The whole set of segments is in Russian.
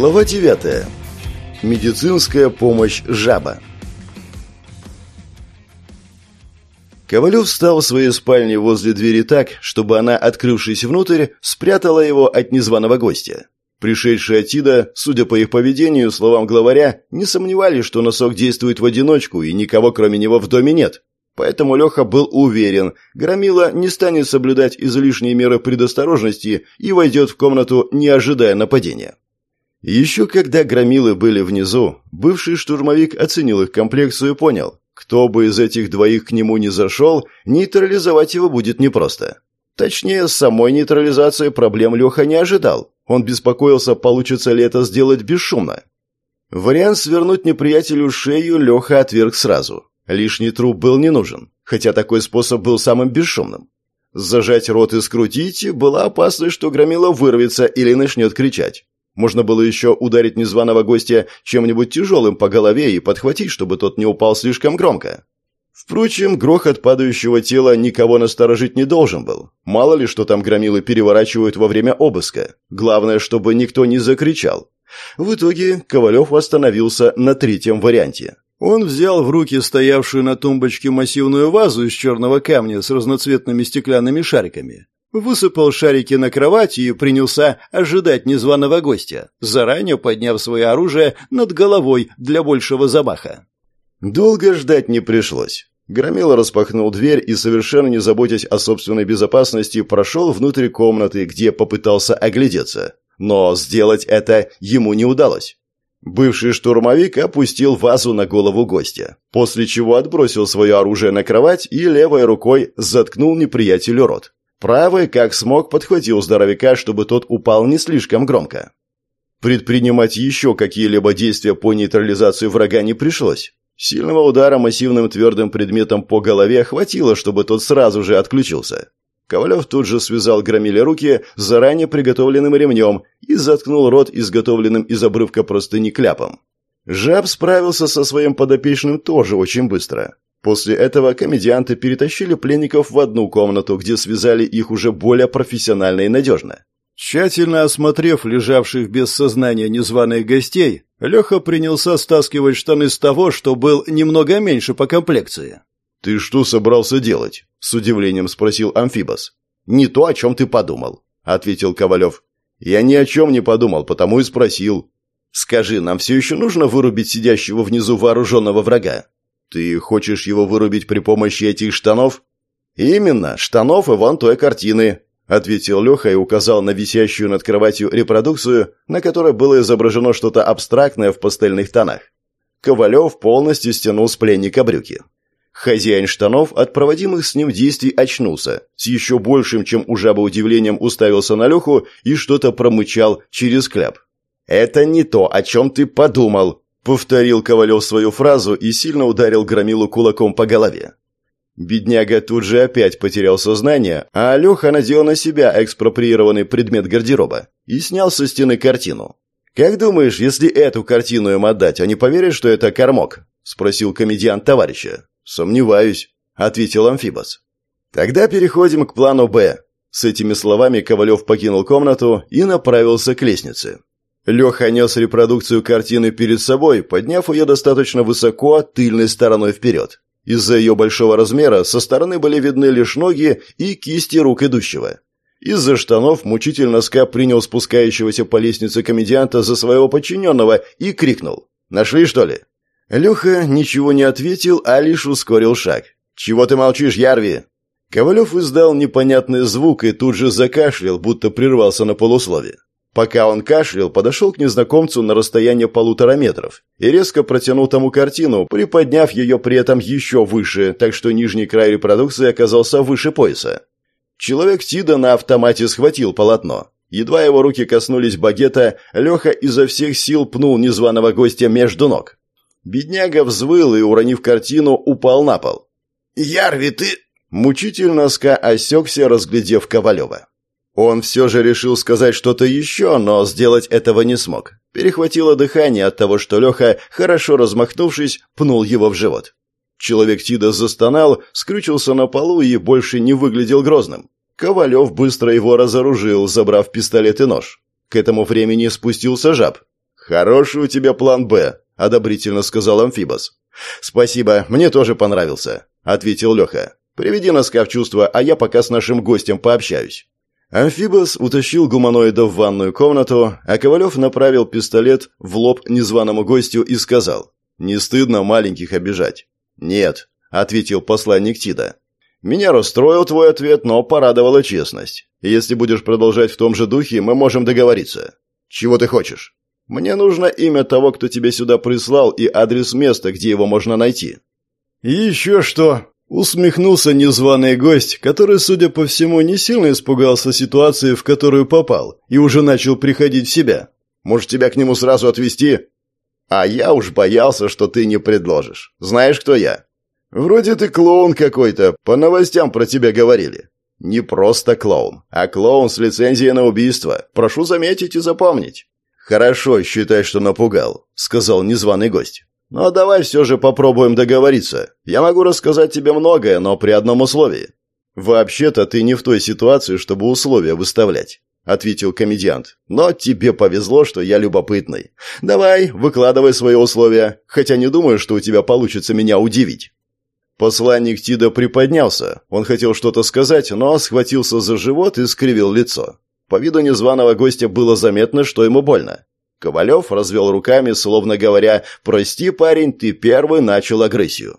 Глава 9. Медицинская помощь жаба. Ковалев встал в своей спальне возле двери так, чтобы она, открывшись внутрь, спрятала его от незваного гостя. Пришедшие Атида, судя по их поведению, словам главаря, не сомневались, что носок действует в одиночку и никого кроме него в доме нет. Поэтому Леха был уверен, Громила не станет соблюдать излишние меры предосторожности и войдет в комнату, не ожидая нападения. Еще когда громилы были внизу, бывший штурмовик оценил их комплекцию и понял, кто бы из этих двоих к нему не зашел, нейтрализовать его будет непросто. Точнее, с самой нейтрализацией проблем Леха не ожидал. Он беспокоился, получится ли это сделать бесшумно. Вариант свернуть неприятелю шею Леха отверг сразу. Лишний труп был не нужен, хотя такой способ был самым бесшумным. Зажать рот и скрутить была опасность, что громила вырвется или начнет кричать. Можно было еще ударить незваного гостя чем-нибудь тяжелым по голове и подхватить, чтобы тот не упал слишком громко. Впрочем, грохот падающего тела никого насторожить не должен был. Мало ли, что там громилы переворачивают во время обыска. Главное, чтобы никто не закричал. В итоге Ковалев остановился на третьем варианте. Он взял в руки стоявшую на тумбочке массивную вазу из черного камня с разноцветными стеклянными шариками высыпал шарики на кровать и принялся ожидать незваного гостя, заранее подняв свое оружие над головой для большего замаха. Долго ждать не пришлось. Громила распахнул дверь и, совершенно не заботясь о собственной безопасности, прошел внутрь комнаты, где попытался оглядеться. Но сделать это ему не удалось. Бывший штурмовик опустил вазу на голову гостя, после чего отбросил свое оружие на кровать и левой рукой заткнул неприятелю рот. Правый, как смог, подхватил здоровяка, чтобы тот упал не слишком громко. Предпринимать еще какие-либо действия по нейтрализации врага не пришлось. Сильного удара массивным твердым предметом по голове хватило, чтобы тот сразу же отключился. Ковалев тут же связал громиле руки заранее приготовленным ремнем и заткнул рот изготовленным из обрывка простыни кляпом. Жаб справился со своим подопечным тоже очень быстро. После этого комедианты перетащили пленников в одну комнату, где связали их уже более профессионально и надежно. Тщательно осмотрев лежавших без сознания незваных гостей, Леха принялся стаскивать штаны с того, что был немного меньше по комплекции. «Ты что собрался делать?» – с удивлением спросил Амфибос. «Не то, о чем ты подумал», – ответил Ковалев. «Я ни о чем не подумал, потому и спросил. Скажи, нам все еще нужно вырубить сидящего внизу вооруженного врага?» «Ты хочешь его вырубить при помощи этих штанов?» «Именно, штанов и вон той картины», — ответил Леха и указал на висящую над кроватью репродукцию, на которой было изображено что-то абстрактное в пастельных тонах. Ковалев полностью стянул с пленника брюки. Хозяин штанов от проводимых с ним действий очнулся, с еще большим, чем у жаба удивлением уставился на Леху и что-то промычал через кляп. «Это не то, о чем ты подумал», Повторил Ковалев свою фразу и сильно ударил Громилу кулаком по голове. Бедняга тут же опять потерял сознание, а Алёха надел на себя экспроприированный предмет гардероба и снял со стены картину. «Как думаешь, если эту картину им отдать, они поверят, что это кормок?» – спросил комедиант товарища. «Сомневаюсь», – ответил Амфибос. «Тогда переходим к плану «Б». С этими словами Ковалев покинул комнату и направился к лестнице. Леха нес репродукцию картины перед собой, подняв ее достаточно высоко, тыльной стороной вперед. Из-за ее большого размера со стороны были видны лишь ноги и кисти рук идущего. Из-за штанов мучитель носка принял спускающегося по лестнице комедианта за своего подчиненного и крикнул. «Нашли, что ли?» Леха ничего не ответил, а лишь ускорил шаг. «Чего ты молчишь, Ярви?» Ковалев издал непонятный звук и тут же закашлял, будто прервался на полуслове. Пока он кашлял, подошел к незнакомцу на расстояние полутора метров и резко протянул тому картину, приподняв ее при этом еще выше, так что нижний край репродукции оказался выше пояса. Человек Тида на автомате схватил полотно. Едва его руки коснулись багета, Леха изо всех сил пнул незваного гостя между ног. Бедняга взвыл и, уронив картину, упал на пол. «Ярви, ты...» Мучитель носка осекся, разглядев Ковалева. Он все же решил сказать что-то еще, но сделать этого не смог. Перехватило дыхание от того, что Леха, хорошо размахнувшись, пнул его в живот. Человек Тида застонал, скрючился на полу и больше не выглядел грозным. Ковалев быстро его разоружил, забрав пистолет и нож. К этому времени спустился жаб. «Хороший у тебя план «Б», — одобрительно сказал Амфибос. «Спасибо, мне тоже понравился», — ответил Леха. «Приведи носка в чувство, а я пока с нашим гостем пообщаюсь». Амфибос утащил гуманоида в ванную комнату, а Ковалев направил пистолет в лоб незваному гостю и сказал, «Не стыдно маленьких обижать?» «Нет», — ответил посланник Тида. «Меня расстроил твой ответ, но порадовала честность. Если будешь продолжать в том же духе, мы можем договориться. Чего ты хочешь?» «Мне нужно имя того, кто тебя сюда прислал, и адрес места, где его можно найти». «И еще что?» Усмехнулся незваный гость, который, судя по всему, не сильно испугался ситуации, в которую попал, и уже начал приходить в себя. «Может, тебя к нему сразу отвезти?» «А я уж боялся, что ты не предложишь. Знаешь, кто я?» «Вроде ты клоун какой-то, по новостям про тебя говорили». «Не просто клоун, а клоун с лицензией на убийство. Прошу заметить и запомнить». «Хорошо, считай, что напугал», — сказал незваный гость. Но давай все же попробуем договориться. Я могу рассказать тебе многое, но при одном условии. Вообще-то ты не в той ситуации, чтобы условия выставлять, ответил комедиант. Но тебе повезло, что я любопытный. Давай, выкладывай свои условия, хотя не думаю, что у тебя получится меня удивить. Посланник Тида приподнялся. Он хотел что-то сказать, но схватился за живот и скривил лицо. По виду незваного гостя было заметно, что ему больно. Ковалев развел руками, словно говоря «Прости, парень, ты первый начал агрессию».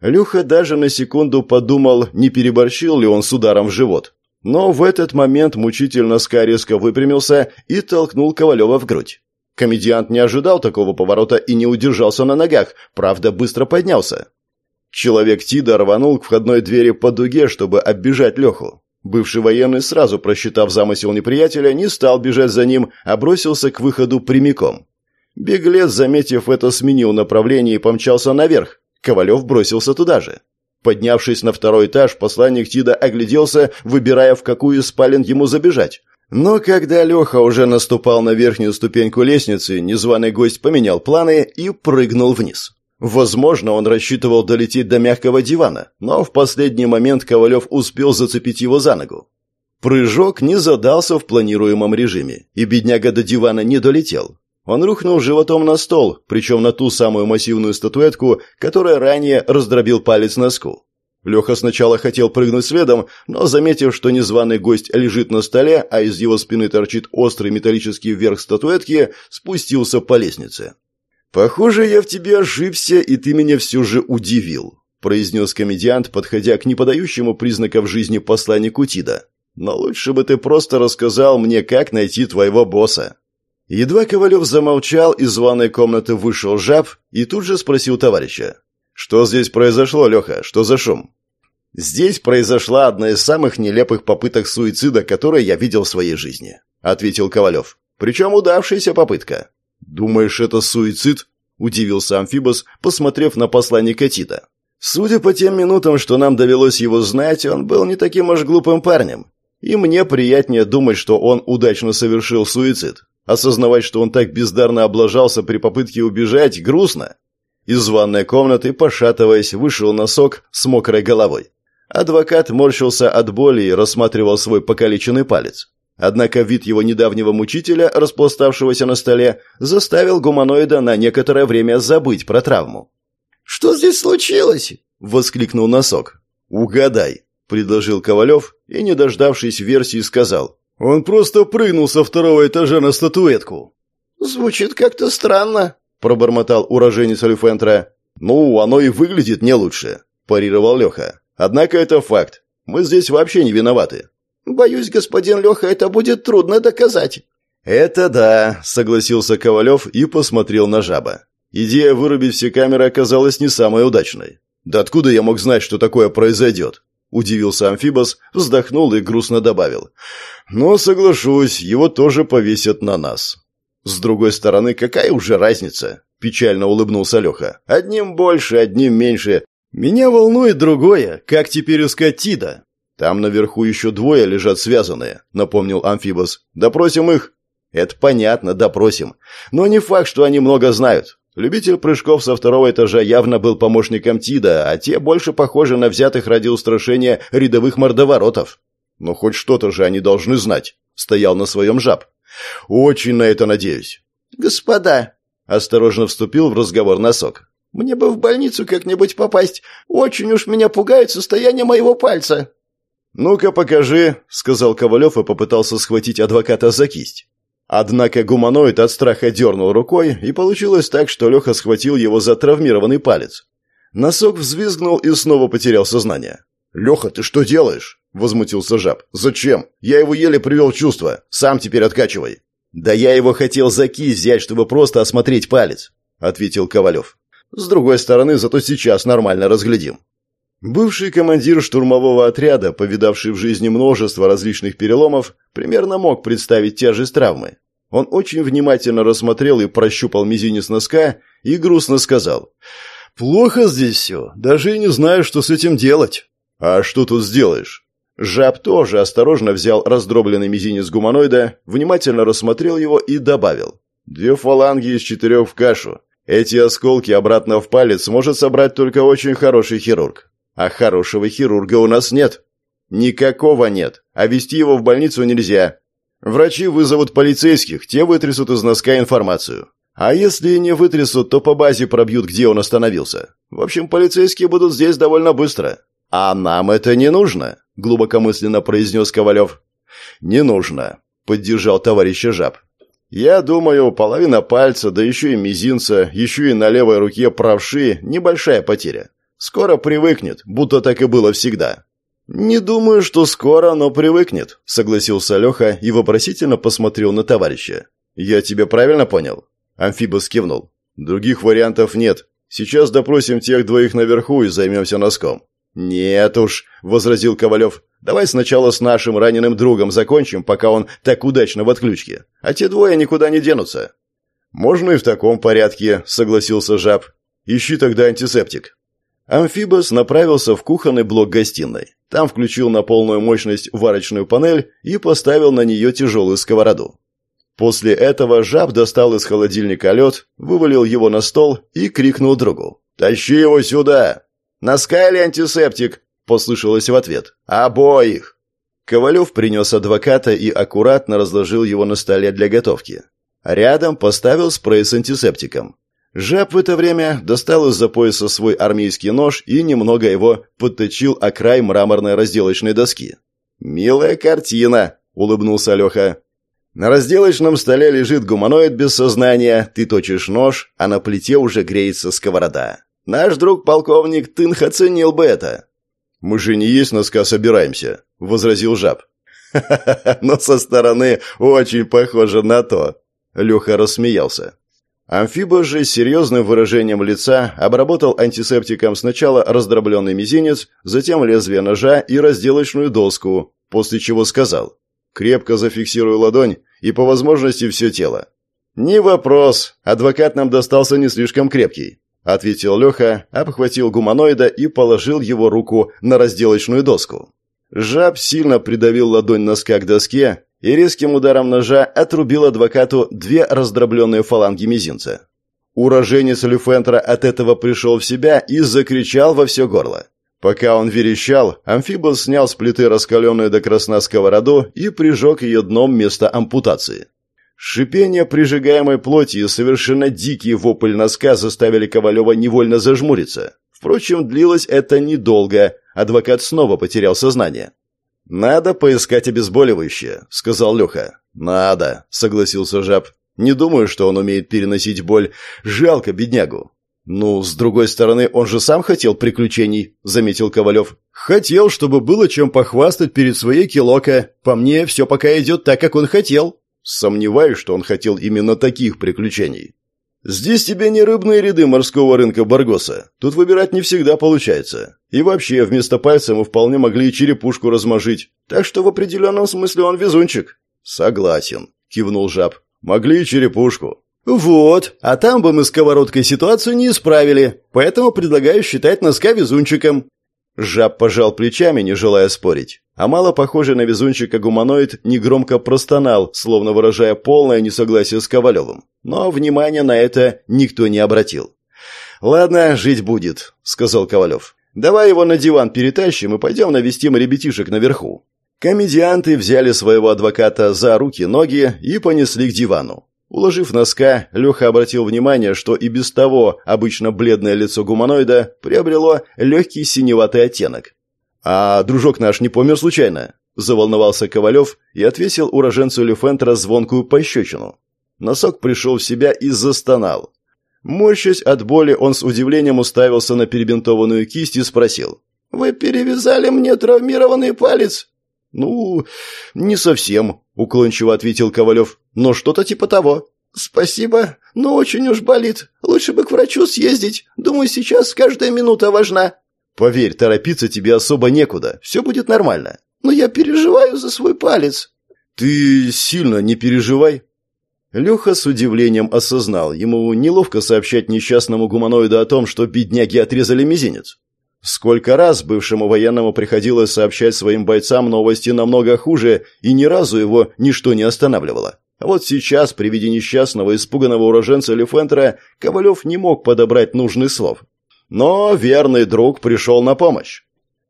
Люха даже на секунду подумал, не переборщил ли он с ударом в живот. Но в этот момент мучительно Ска выпрямился и толкнул Ковалева в грудь. Комедиант не ожидал такого поворота и не удержался на ногах, правда, быстро поднялся. Человек Тида рванул к входной двери по дуге, чтобы оббежать Леху. Бывший военный, сразу просчитав замысел неприятеля, не стал бежать за ним, а бросился к выходу прямиком. Беглец, заметив это, сменил направление и помчался наверх. Ковалев бросился туда же. Поднявшись на второй этаж, посланник Тида огляделся, выбирая, в какую из спален ему забежать. Но когда Леха уже наступал на верхнюю ступеньку лестницы, незваный гость поменял планы и прыгнул вниз. Возможно, он рассчитывал долететь до мягкого дивана, но в последний момент Ковалев успел зацепить его за ногу. Прыжок не задался в планируемом режиме, и бедняга до дивана не долетел. Он рухнул животом на стол, причем на ту самую массивную статуэтку, которая ранее раздробил палец носку. Леха сначала хотел прыгнуть следом, но, заметив, что незваный гость лежит на столе, а из его спины торчит острый металлический верх статуэтки, спустился по лестнице. «Похоже, я в тебе ошибся, и ты меня все же удивил», произнес комедиант, подходя к неподающему признаков жизни посланнику Тида. «Но лучше бы ты просто рассказал мне, как найти твоего босса». Едва Ковалев замолчал, из ванной комнаты вышел жаб и тут же спросил товарища. «Что здесь произошло, Леха? Что за шум?» «Здесь произошла одна из самых нелепых попыток суицида, которые я видел в своей жизни», — ответил Ковалев. «Причем удавшаяся попытка. «Думаешь, это суицид?» – удивился Амфибос, посмотрев на посланника Тита. «Судя по тем минутам, что нам довелось его знать, он был не таким уж глупым парнем. И мне приятнее думать, что он удачно совершил суицид. Осознавать, что он так бездарно облажался при попытке убежать, грустно». Из ванной комнаты, пошатываясь, вышел носок с мокрой головой. Адвокат морщился от боли и рассматривал свой покалеченный палец. Однако вид его недавнего мучителя, распластавшегося на столе, заставил гуманоида на некоторое время забыть про травму. «Что здесь случилось?» — воскликнул носок. «Угадай», — предложил Ковалев и, не дождавшись версии, сказал. «Он просто прыгнул со второго этажа на статуэтку». «Звучит как-то странно», — пробормотал уроженец Алифентра. «Ну, оно и выглядит не лучше», — парировал Леха. «Однако это факт. Мы здесь вообще не виноваты. Боюсь, господин Леха, это будет трудно доказать. Это да, согласился Ковалев и посмотрел на жаба. Идея вырубить все камеры оказалась не самой удачной. Да откуда я мог знать, что такое произойдет? Удивился Амфибос, вздохнул и грустно добавил. Но соглашусь, его тоже повесят на нас. С другой стороны, какая уже разница? Печально улыбнулся Леха. Одним больше, одним меньше. Меня волнует другое. Как теперь искать Тида? «Там наверху еще двое лежат связанные», — напомнил Амфибос. «Допросим их». «Это понятно, допросим. Но не факт, что они много знают. Любитель прыжков со второго этажа явно был помощником Тида, а те больше похожи на взятых ради устрашения рядовых мордоворотов. Но хоть что-то же они должны знать», — стоял на своем жаб. «Очень на это надеюсь». «Господа!» — осторожно вступил в разговор носок. «Мне бы в больницу как-нибудь попасть. Очень уж меня пугает состояние моего пальца». «Ну-ка, покажи», — сказал Ковалев и попытался схватить адвоката за кисть. Однако гуманоид от страха дернул рукой, и получилось так, что Леха схватил его за травмированный палец. Носок взвизгнул и снова потерял сознание. «Леха, ты что делаешь?» — возмутился жаб. «Зачем? Я его еле привел в чувство. Сам теперь откачивай». «Да я его хотел за кисть взять, чтобы просто осмотреть палец», — ответил Ковалев. «С другой стороны, зато сейчас нормально разглядим». Бывший командир штурмового отряда, повидавший в жизни множество различных переломов, примерно мог представить тяжесть травмы. Он очень внимательно рассмотрел и прощупал мизинец носка и грустно сказал. «Плохо здесь все. Даже и не знаю, что с этим делать». «А что тут сделаешь?» Жаб тоже осторожно взял раздробленный мизинец гуманоида, внимательно рассмотрел его и добавил. «Две фаланги из четырех в кашу. Эти осколки обратно в палец может собрать только очень хороший хирург. А хорошего хирурга у нас нет. Никакого нет. А вести его в больницу нельзя. Врачи вызовут полицейских, те вытрясут из носка информацию. А если не вытрясут, то по базе пробьют, где он остановился. В общем, полицейские будут здесь довольно быстро. А нам это не нужно, глубокомысленно произнес Ковалев. Не нужно, поддержал товарища Жаб. Я думаю, половина пальца, да еще и мизинца, еще и на левой руке правши – небольшая потеря. Скоро привыкнет, будто так и было всегда. Не думаю, что скоро, но привыкнет, согласился Леха и вопросительно посмотрел на товарища. Я тебя правильно понял? Амфибос кивнул. Других вариантов нет. Сейчас допросим тех двоих наверху и займемся носком. «Нет уж», — возразил Ковалев. «Давай сначала с нашим раненым другом закончим, пока он так удачно в отключке. А те двое никуда не денутся». «Можно и в таком порядке», — согласился Жаб. «Ищи тогда антисептик». Амфибос направился в кухонный блок гостиной. Там включил на полную мощность варочную панель и поставил на нее тяжелую сковороду. После этого жаб достал из холодильника лед, вывалил его на стол и крикнул другу. «Тащи его сюда!» «Носка или антисептик?» – послышалось в ответ. «Обоих!» Ковалев принес адвоката и аккуратно разложил его на столе для готовки. Рядом поставил спрей с антисептиком. Жаб в это время достал из-за пояса свой армейский нож и немного его подточил о край мраморной разделочной доски. «Милая картина!» — улыбнулся Леха. «На разделочном столе лежит гуманоид без сознания, ты точишь нож, а на плите уже греется сковорода. Наш друг полковник Тынх оценил бы это». «Мы же не есть носка собираемся», — возразил Жаб. «Ха-ха-ха, но со стороны очень похоже на то». Леха рассмеялся. Амфиба же серьезным выражением лица обработал антисептиком сначала раздробленный мизинец, затем лезвие ножа и разделочную доску, после чего сказал «Крепко зафиксируй ладонь и по возможности все тело». «Не вопрос. Адвокат нам достался не слишком крепкий», — ответил Леха, обхватил гуманоида и положил его руку на разделочную доску. Жаб сильно придавил ладонь носка к доске, и резким ударом ножа отрубил адвокату две раздробленные фаланги мизинца. Уроженец Люфентра от этого пришел в себя и закричал во все горло. Пока он верещал, амфибос снял с плиты раскаленную до красна сковороду и прижег ее дном вместо ампутации. Шипение прижигаемой плоти и совершенно дикий вопль носка заставили Ковалева невольно зажмуриться. Впрочем, длилось это недолго, адвокат снова потерял сознание. «Надо поискать обезболивающее», — сказал Леха. «Надо», — согласился Жаб. «Не думаю, что он умеет переносить боль. Жалко беднягу». «Ну, с другой стороны, он же сам хотел приключений», — заметил Ковалев. «Хотел, чтобы было чем похвастать перед своей килока. По мне, все пока идет так, как он хотел». «Сомневаюсь, что он хотел именно таких приключений». Здесь тебе не рыбные ряды морского рынка Баргоса. Тут выбирать не всегда получается. И вообще, вместо пальца мы вполне могли и черепушку размажить. Так что в определенном смысле он везунчик. Согласен, кивнул жаб. Могли и черепушку. Вот, а там бы мы сковородкой ситуацию не исправили. Поэтому предлагаю считать носка везунчиком. Жаб пожал плечами, не желая спорить. А мало похожий на везунчика гуманоид негромко простонал, словно выражая полное несогласие с Ковалевым. Но внимания на это никто не обратил. «Ладно, жить будет», — сказал Ковалев. «Давай его на диван перетащим и пойдем навестим ребятишек наверху». Комедианты взяли своего адвоката за руки-ноги и понесли к дивану. Уложив носка, Леха обратил внимание, что и без того обычно бледное лицо гуманоида приобрело легкий синеватый оттенок. «А дружок наш не помер случайно?» – заволновался Ковалев и отвесил уроженцу Люфентра звонкую пощечину. Носок пришел в себя и застонал. Морщась от боли, он с удивлением уставился на перебинтованную кисть и спросил. «Вы перевязали мне травмированный палец?» «Ну, не совсем», — уклончиво ответил Ковалев. «Но что-то типа того». «Спасибо, но очень уж болит. Лучше бы к врачу съездить. Думаю, сейчас каждая минута важна». «Поверь, торопиться тебе особо некуда. Все будет нормально». «Но я переживаю за свой палец». «Ты сильно не переживай». Леха с удивлением осознал, ему неловко сообщать несчастному гуманоиду о том, что бедняги отрезали мизинец. Сколько раз бывшему военному приходилось сообщать своим бойцам новости намного хуже, и ни разу его ничто не останавливало. А вот сейчас, при виде несчастного, испуганного уроженца Лефентера, Ковалев не мог подобрать нужных слов. Но верный друг пришел на помощь.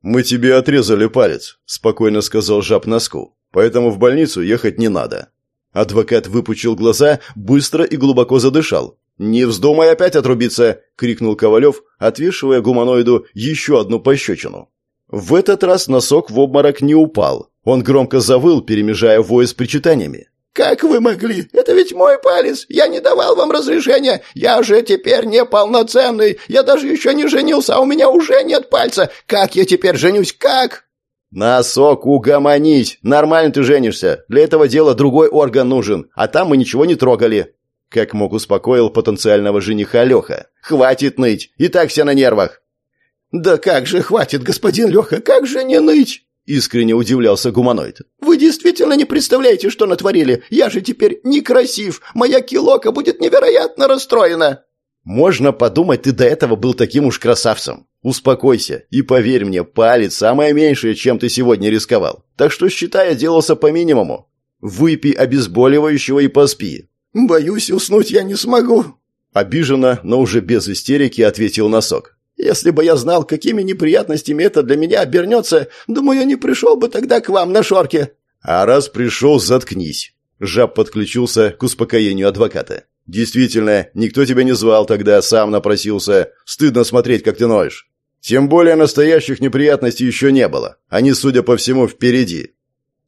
«Мы тебе отрезали палец», – спокойно сказал жаб носку. «Поэтому в больницу ехать не надо». Адвокат выпучил глаза, быстро и глубоко задышал. «Не вздумай опять отрубиться!» — крикнул Ковалев, отвешивая гуманоиду еще одну пощечину. В этот раз носок в обморок не упал. Он громко завыл, перемежая вой с причитаниями. «Как вы могли? Это ведь мой палец! Я не давал вам разрешения! Я же теперь неполноценный! Я даже еще не женился, а у меня уже нет пальца! Как я теперь женюсь? Как?» «Носок, угомонись! Нормально ты женишься! Для этого дела другой орган нужен, а там мы ничего не трогали!» Как мог успокоил потенциального жениха Леха. «Хватит ныть! И так все на нервах!» «Да как же хватит, господин Леха, как же не ныть?» Искренне удивлялся гуманоид. «Вы действительно не представляете, что натворили? Я же теперь некрасив! Моя килока будет невероятно расстроена!» «Можно подумать, ты до этого был таким уж красавцем. Успокойся и поверь мне, палец самое меньшее, чем ты сегодня рисковал. Так что, считай, делался по минимуму. Выпей обезболивающего и поспи. «Боюсь, уснуть я не смогу». Обиженно, но уже без истерики, ответил носок. «Если бы я знал, какими неприятностями это для меня обернется, думаю, я не пришел бы тогда к вам на шорке». «А раз пришел, заткнись». Жаб подключился к успокоению адвоката. «Действительно, никто тебя не звал тогда, сам напросился. Стыдно смотреть, как ты ноешь. Тем более настоящих неприятностей еще не было. Они, судя по всему, впереди.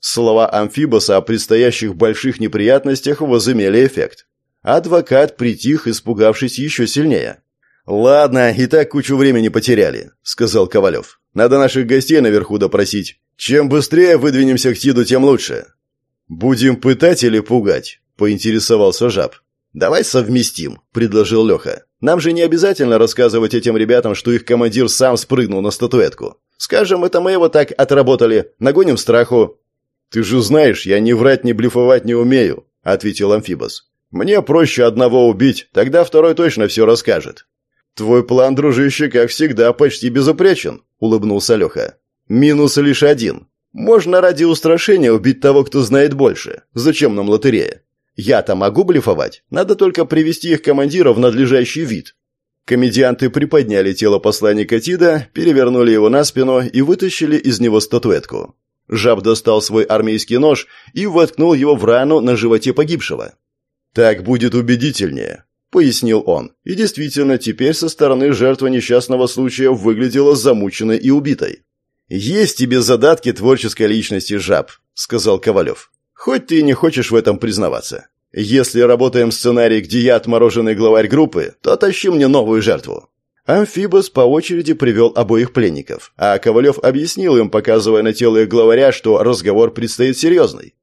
Слова Амфибоса о предстоящих больших неприятностях возымели эффект. Адвокат притих, испугавшись еще сильнее. «Ладно, и так кучу времени потеряли», — сказал Ковалев. «Надо наших гостей наверху допросить. Чем быстрее выдвинемся к Тиду, тем лучше». «Будем пытать или пугать?» — поинтересовался жаб. «Давай совместим», — предложил Леха. «Нам же не обязательно рассказывать этим ребятам, что их командир сам спрыгнул на статуэтку. Скажем, это мы его так отработали, нагоним страху, «Ты же знаешь, я ни врать, ни блефовать не умею», — ответил Амфибос. «Мне проще одного убить, тогда второй точно все расскажет». «Твой план, дружище, как всегда, почти безупречен», — улыбнулся Леха. «Минус лишь один. Можно ради устрашения убить того, кто знает больше. Зачем нам лотерея? Я-то могу блефовать, надо только привести их командира в надлежащий вид». Комедианты приподняли тело посланника Тида, перевернули его на спину и вытащили из него статуэтку. Жаб достал свой армейский нож и воткнул его в рану на животе погибшего. «Так будет убедительнее», — пояснил он. И действительно, теперь со стороны жертвы несчастного случая выглядела замученной и убитой. «Есть тебе задатки творческой личности, жаб», — сказал Ковалев. «Хоть ты и не хочешь в этом признаваться. Если работаем сценарий, где я отмороженный главарь группы, то тащи мне новую жертву. Амфибос по очереди привел обоих пленников, а Ковалев объяснил им, показывая на тело их главаря, что разговор предстоит серьезный.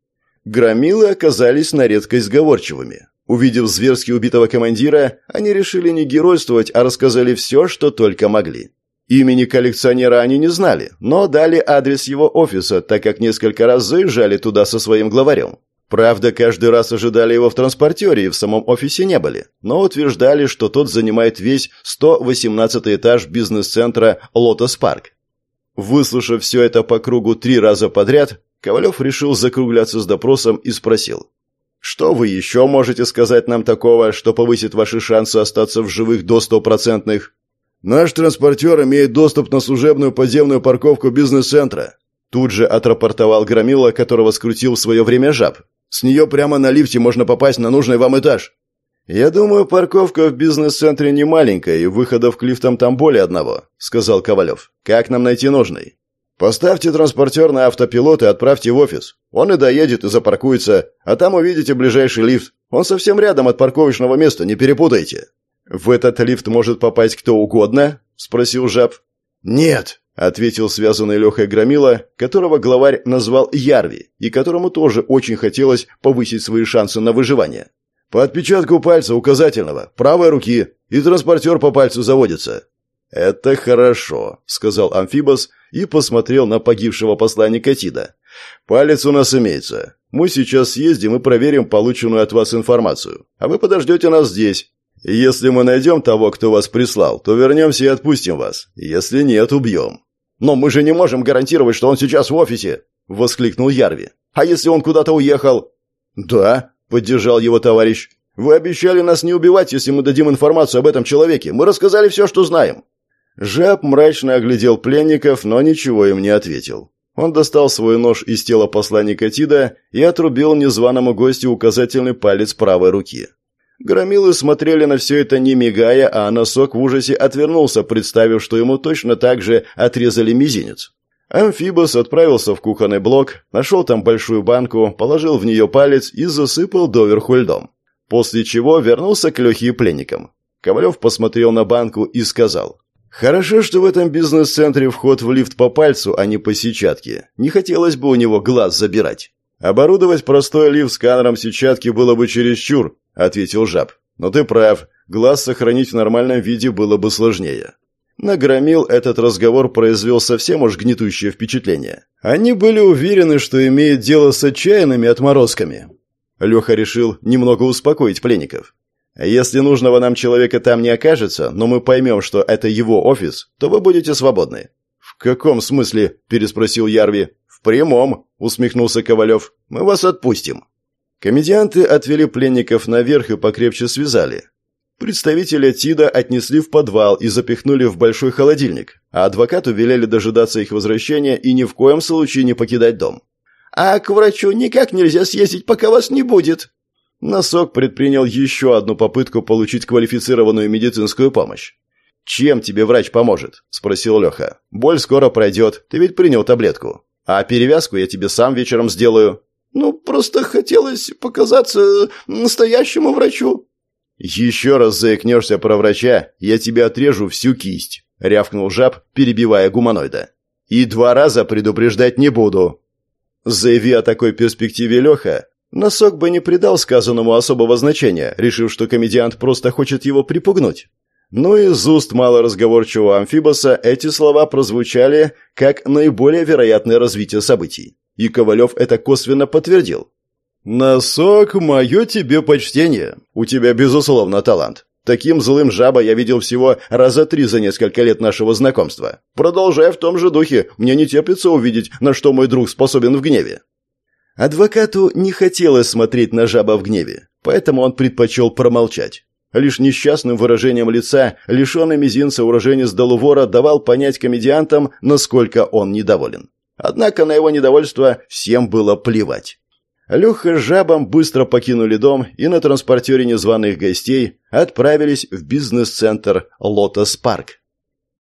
Громилы оказались на редкость сговорчивыми. Увидев зверски убитого командира, они решили не геройствовать, а рассказали все, что только могли. Имени коллекционера они не знали, но дали адрес его офиса, так как несколько раз заезжали туда со своим главарем. Правда, каждый раз ожидали его в транспортере и в самом офисе не были, но утверждали, что тот занимает весь 118 этаж бизнес-центра «Лотос Парк». Выслушав все это по кругу три раза подряд, Ковалев решил закругляться с допросом и спросил. «Что вы еще можете сказать нам такого, что повысит ваши шансы остаться в живых до стопроцентных?» «Наш транспортер имеет доступ на служебную подземную парковку бизнес-центра», Тут же отрапортовал Громила, которого скрутил в свое время жаб. С нее прямо на лифте можно попасть на нужный вам этаж». «Я думаю, парковка в бизнес-центре не маленькая, и выходов к лифтам там более одного», — сказал Ковалев. «Как нам найти нужный?» «Поставьте транспортер на автопилот и отправьте в офис. Он и доедет, и запаркуется, а там увидите ближайший лифт. Он совсем рядом от парковочного места, не перепутайте». «В этот лифт может попасть кто угодно?» — спросил жаб. «Нет», — ответил связанный Лехой Громила, которого главарь назвал Ярви, и которому тоже очень хотелось повысить свои шансы на выживание. «По отпечатку пальца указательного, правой руки, и транспортер по пальцу заводится». «Это хорошо», — сказал Амфибос и посмотрел на погибшего посланника Тида. «Палец у нас имеется. Мы сейчас съездим и проверим полученную от вас информацию, а вы подождете нас здесь. Если мы найдем того, кто вас прислал, то вернемся и отпустим вас. Если нет, убьем». «Но мы же не можем гарантировать, что он сейчас в офисе!» — воскликнул Ярви. «А если он куда-то уехал?» «Да», — поддержал его товарищ. «Вы обещали нас не убивать, если мы дадим информацию об этом человеке. Мы рассказали все, что знаем». Жаб мрачно оглядел пленников, но ничего им не ответил. Он достал свой нож из тела посланника Тида и отрубил незваному гостю указательный палец правой руки. Громилы смотрели на все это не мигая, а носок в ужасе отвернулся, представив, что ему точно так же отрезали мизинец. Амфибос отправился в кухонный блок, нашел там большую банку, положил в нее палец и засыпал доверху льдом. После чего вернулся к Лехе и пленникам. Ковалев посмотрел на банку и сказал. «Хорошо, что в этом бизнес-центре вход в лифт по пальцу, а не по сетчатке. Не хотелось бы у него глаз забирать. Оборудовать простой лифт сканером сетчатки было бы чересчур, ответил жаб. Но ты прав, глаз сохранить в нормальном виде было бы сложнее. Нагромил этот разговор произвел совсем уж гнетущее впечатление. Они были уверены, что имеют дело с отчаянными отморозками. Леха решил немного успокоить пленников. «Если нужного нам человека там не окажется, но мы поймем, что это его офис, то вы будете свободны». «В каком смысле?» – переспросил Ярви. «В прямом», – усмехнулся Ковалев. «Мы вас отпустим». Комедианты отвели пленников наверх и покрепче связали. Представителя ТИДа отнесли в подвал и запихнули в большой холодильник, а адвокату велели дожидаться их возвращения и ни в коем случае не покидать дом. «А к врачу никак нельзя съездить, пока вас не будет», Носок предпринял еще одну попытку получить квалифицированную медицинскую помощь. «Чем тебе врач поможет?» – спросил Леха. «Боль скоро пройдет, ты ведь принял таблетку. А перевязку я тебе сам вечером сделаю». «Ну, просто хотелось показаться настоящему врачу». «Еще раз заикнешься про врача, я тебе отрежу всю кисть», – рявкнул жаб, перебивая гуманоида. «И два раза предупреждать не буду». Заяви о такой перспективе Леха, Носок бы не придал сказанному особого значения, решив, что комедиант просто хочет его припугнуть. Но из уст малоразговорчивого амфибоса эти слова прозвучали как наиболее вероятное развитие событий. И Ковалев это косвенно подтвердил. «Носок, мое тебе почтение. У тебя, безусловно, талант. Таким злым жаба я видел всего раза три за несколько лет нашего знакомства. Продолжай в том же духе, мне не терпится увидеть, на что мой друг способен в гневе». Адвокату не хотелось смотреть на жаба в гневе, поэтому он предпочел промолчать. Лишь несчастным выражением лица, лишенный мизинца уроженец Долувора давал понять комедиантам, насколько он недоволен. Однако на его недовольство всем было плевать. Леха с жабом быстро покинули дом и на транспортере незваных гостей отправились в бизнес-центр «Лотос Парк».